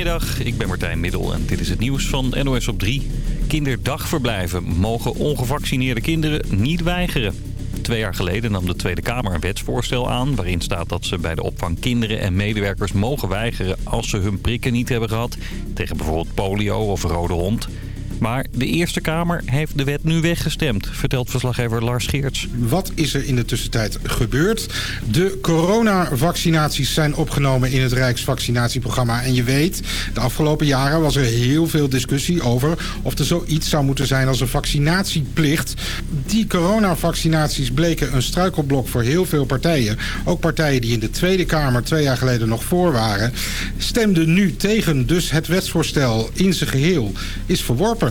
Goedemiddag, ik ben Martijn Middel en dit is het nieuws van NOS op 3. Kinderdagverblijven mogen ongevaccineerde kinderen niet weigeren. Twee jaar geleden nam de Tweede Kamer een wetsvoorstel aan... waarin staat dat ze bij de opvang kinderen en medewerkers mogen weigeren... als ze hun prikken niet hebben gehad, tegen bijvoorbeeld polio of rode hond... Maar de Eerste Kamer heeft de wet nu weggestemd, vertelt verslaggever Lars Geerts. Wat is er in de tussentijd gebeurd? De coronavaccinaties zijn opgenomen in het Rijksvaccinatieprogramma. En je weet, de afgelopen jaren was er heel veel discussie over... of er zoiets zou moeten zijn als een vaccinatieplicht. Die coronavaccinaties bleken een struikelblok voor heel veel partijen. Ook partijen die in de Tweede Kamer twee jaar geleden nog voor waren... stemden nu tegen, dus het wetsvoorstel in zijn geheel is verworpen.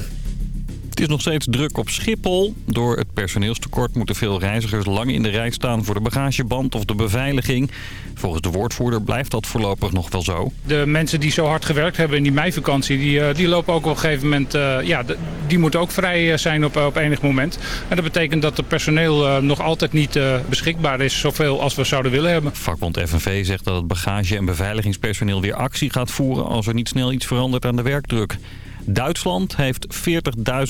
Het is nog steeds druk op Schiphol. Door het personeelstekort moeten veel reizigers lang in de rij staan voor de bagageband of de beveiliging. Volgens de woordvoerder blijft dat voorlopig nog wel zo. De mensen die zo hard gewerkt hebben in die meivakantie, die, eh, die lopen ook op een gegeven moment, uh, ja, die moeten ook vrij eh, zijn op, op enig moment. En dat betekent dat het personeel nog altijd niet beschikbaar is, zoveel als we zouden willen hebben. Vakbond FNV zegt dat het bagage- en beveiligingspersoneel weer actie gaat voeren als er niet snel iets verandert aan de werkdruk. Duitsland heeft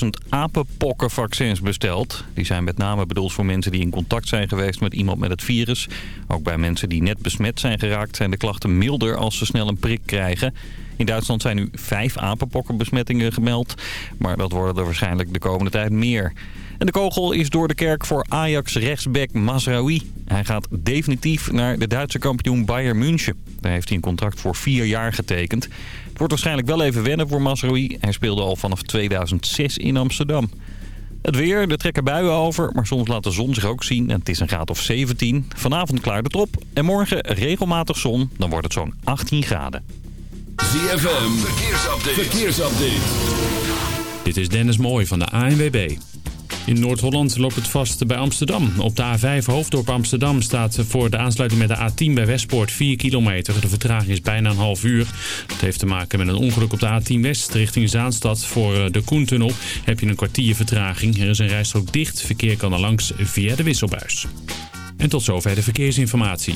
40.000 apenpokkenvaccins besteld. Die zijn met name bedoeld voor mensen die in contact zijn geweest met iemand met het virus. Ook bij mensen die net besmet zijn geraakt zijn de klachten milder als ze snel een prik krijgen. In Duitsland zijn nu vijf apenpokkenbesmettingen gemeld. Maar dat worden er waarschijnlijk de komende tijd meer. En de kogel is door de kerk voor Ajax rechtsback Masraoui. Hij gaat definitief naar de Duitse kampioen Bayern München. Daar heeft hij een contract voor vier jaar getekend. Het wordt waarschijnlijk wel even wennen voor Masraoui. Hij speelde al vanaf 2006 in Amsterdam. Het weer, er trekken buien over, maar soms laat de zon zich ook zien. En het is een graad of 17. Vanavond klaart het op. En morgen regelmatig zon, dan wordt het zo'n 18 graden. ZFM, verkeersupdate. verkeersupdate. Dit is Dennis Mooij van de ANWB. In Noord-Holland loopt het vast bij Amsterdam. Op de A5 Hoofddorp Amsterdam staat voor de aansluiting met de A10 bij Westpoort 4 kilometer. De vertraging is bijna een half uur. Dat heeft te maken met een ongeluk op de A10 West richting Zaanstad. Voor eh, de Koentunnel heb je een kwartier vertraging. Er is een rijstrook dicht. Verkeer kan er langs via de wisselbuis. En tot zover de verkeersinformatie.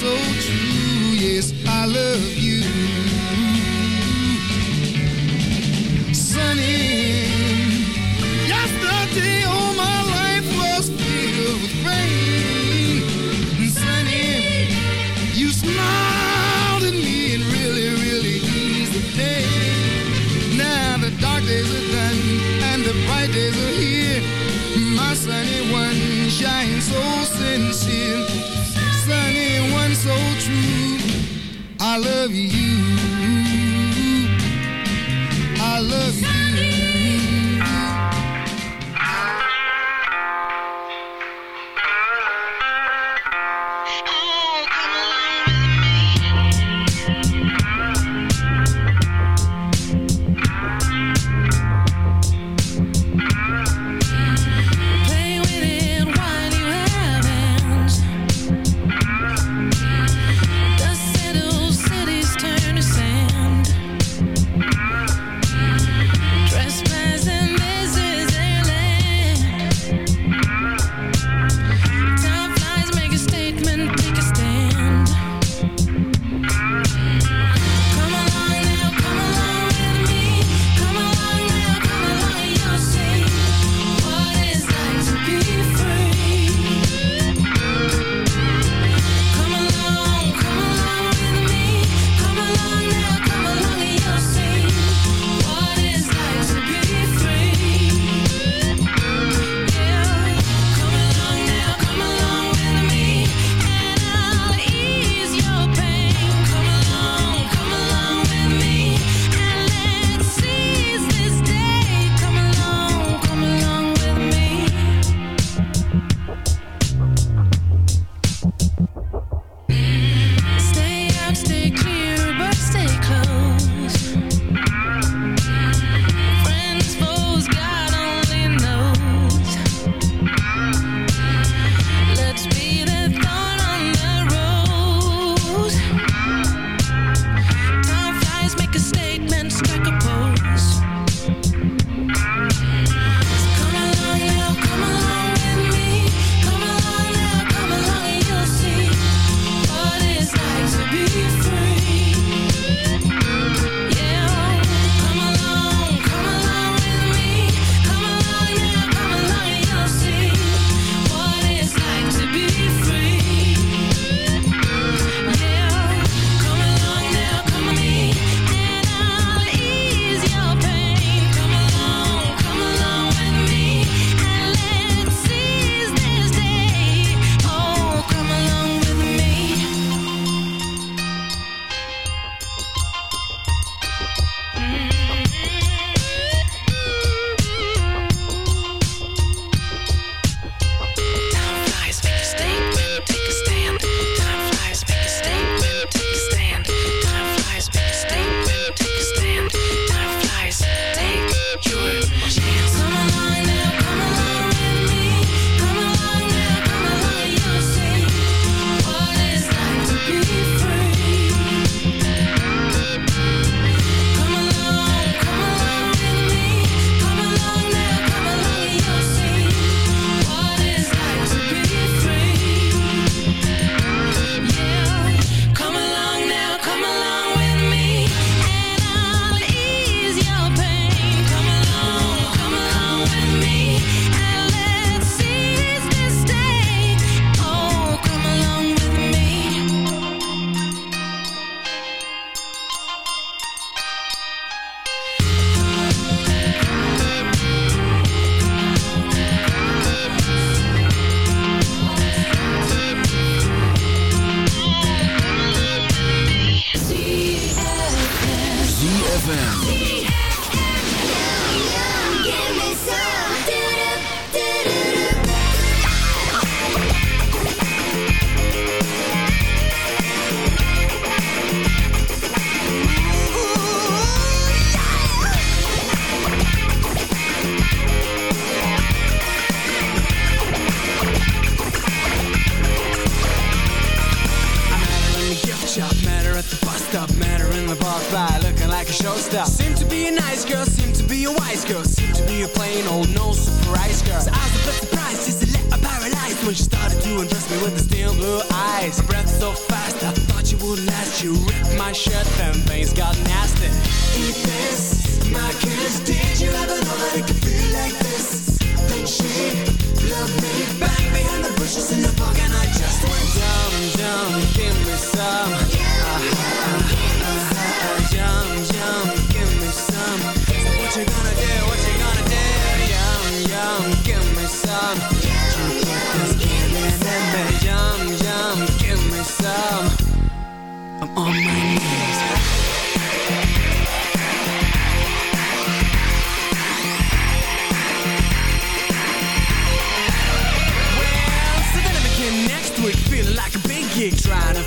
So true. Yes, I love you. Sunny. Yesterday, all my life was filled with rain. Sunny, you smiled at me and really, really eased the. Now the dark days are done and the bright days are here. My sunny one I love you.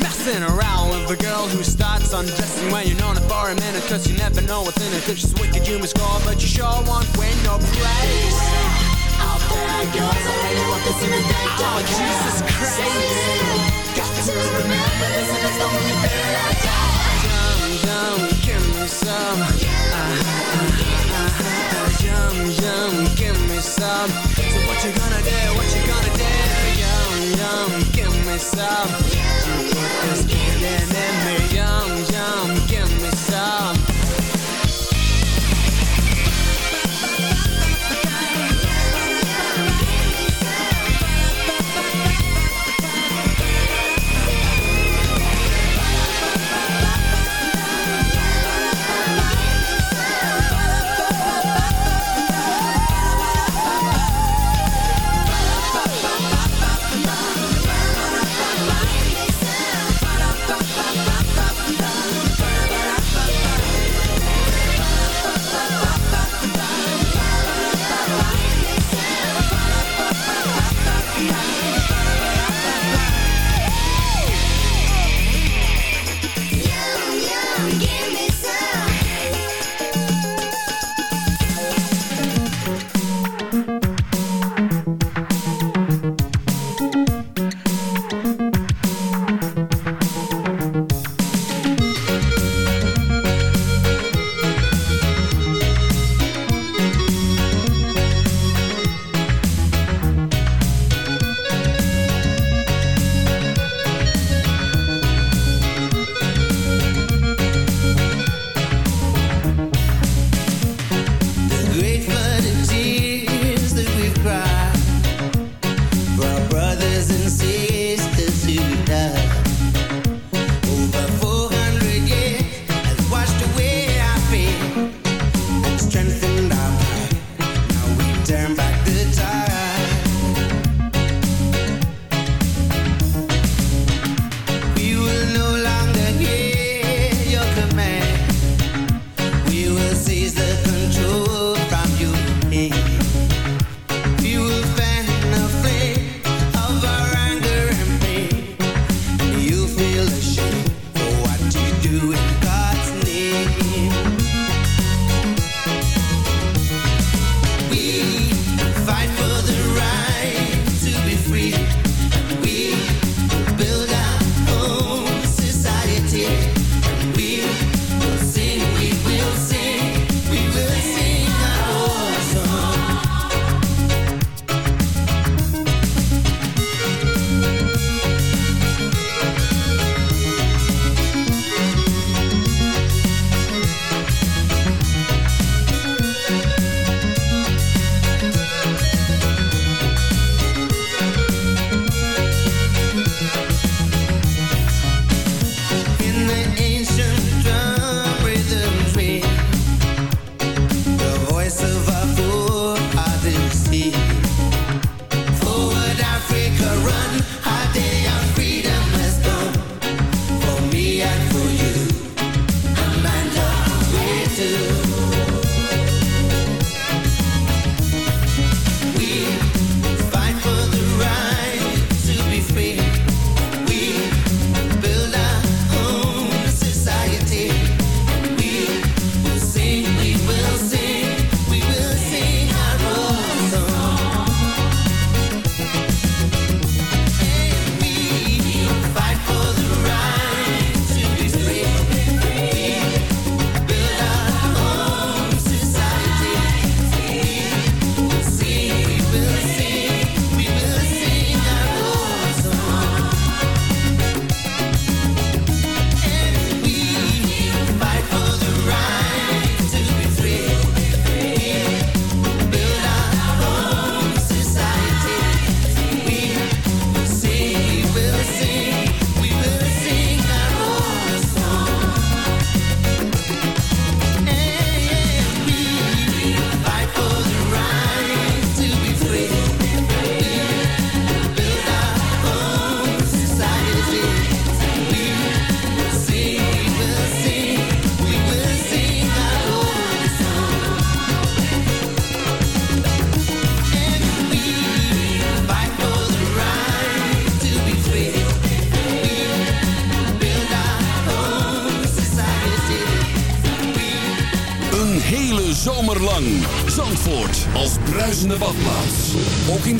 messing around with a girl who starts undressing when you're known it for a minute, cause you never know what's in it. If she's wicked, you must score, but you sure won't win no praise. Out there goes, I really want this in the day. Oh, Jesus Christ. Got to remember this and it's the only thing I got. Yum, yum, give me some. Uh, uh, uh, uh, yum, yum, give me some. So what you gonna do? What you gonna do? Yum, give me some. You put this feeling in me. Yum, yum, give me some.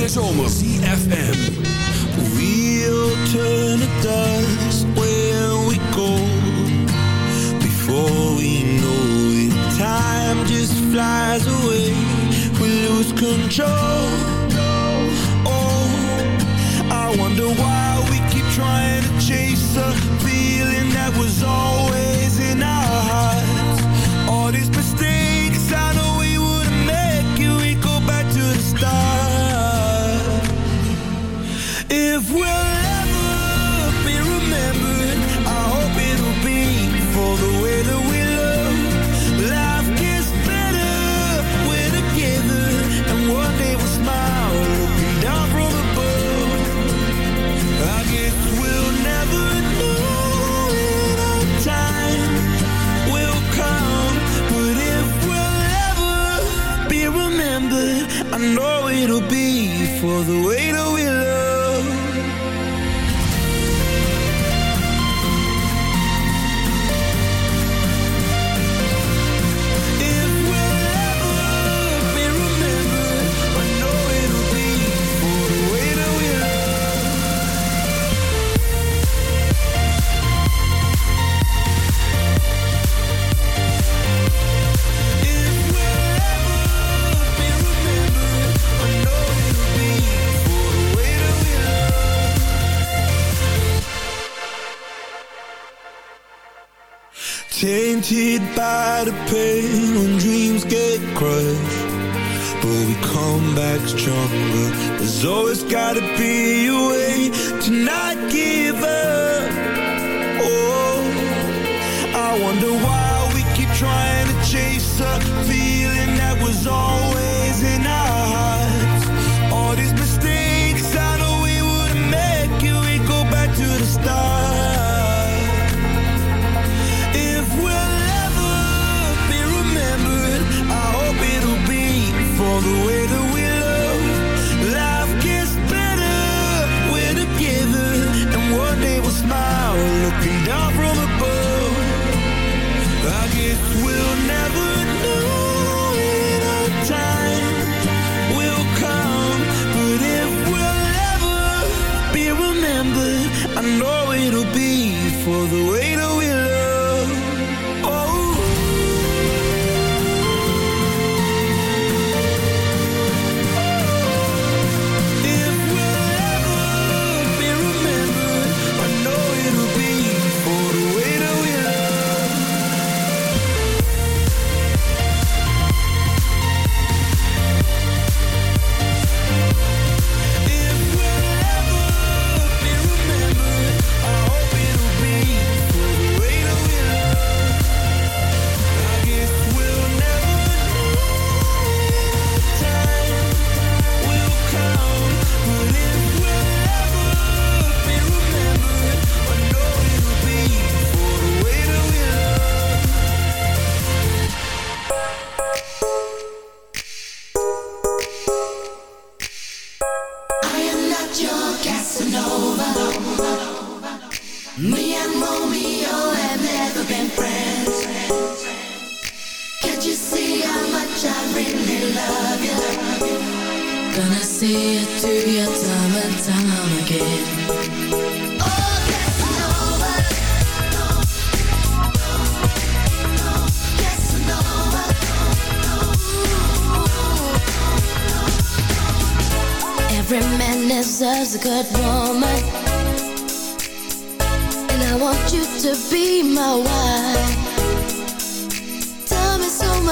zomer.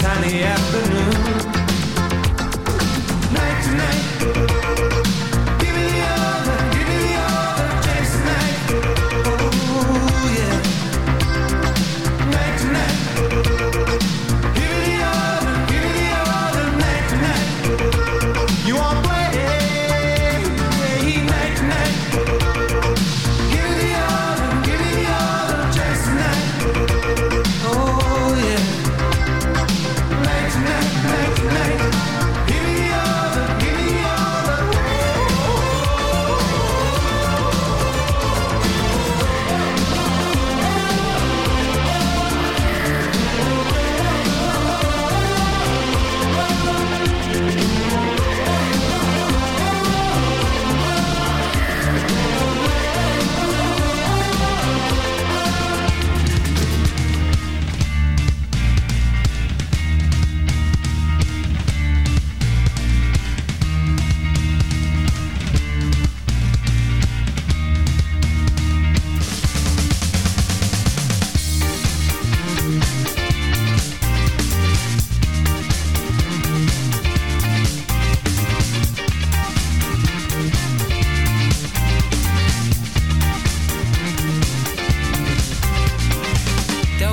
Sunny afternoon.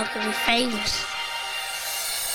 local famous.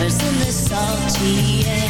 lovers in the salty air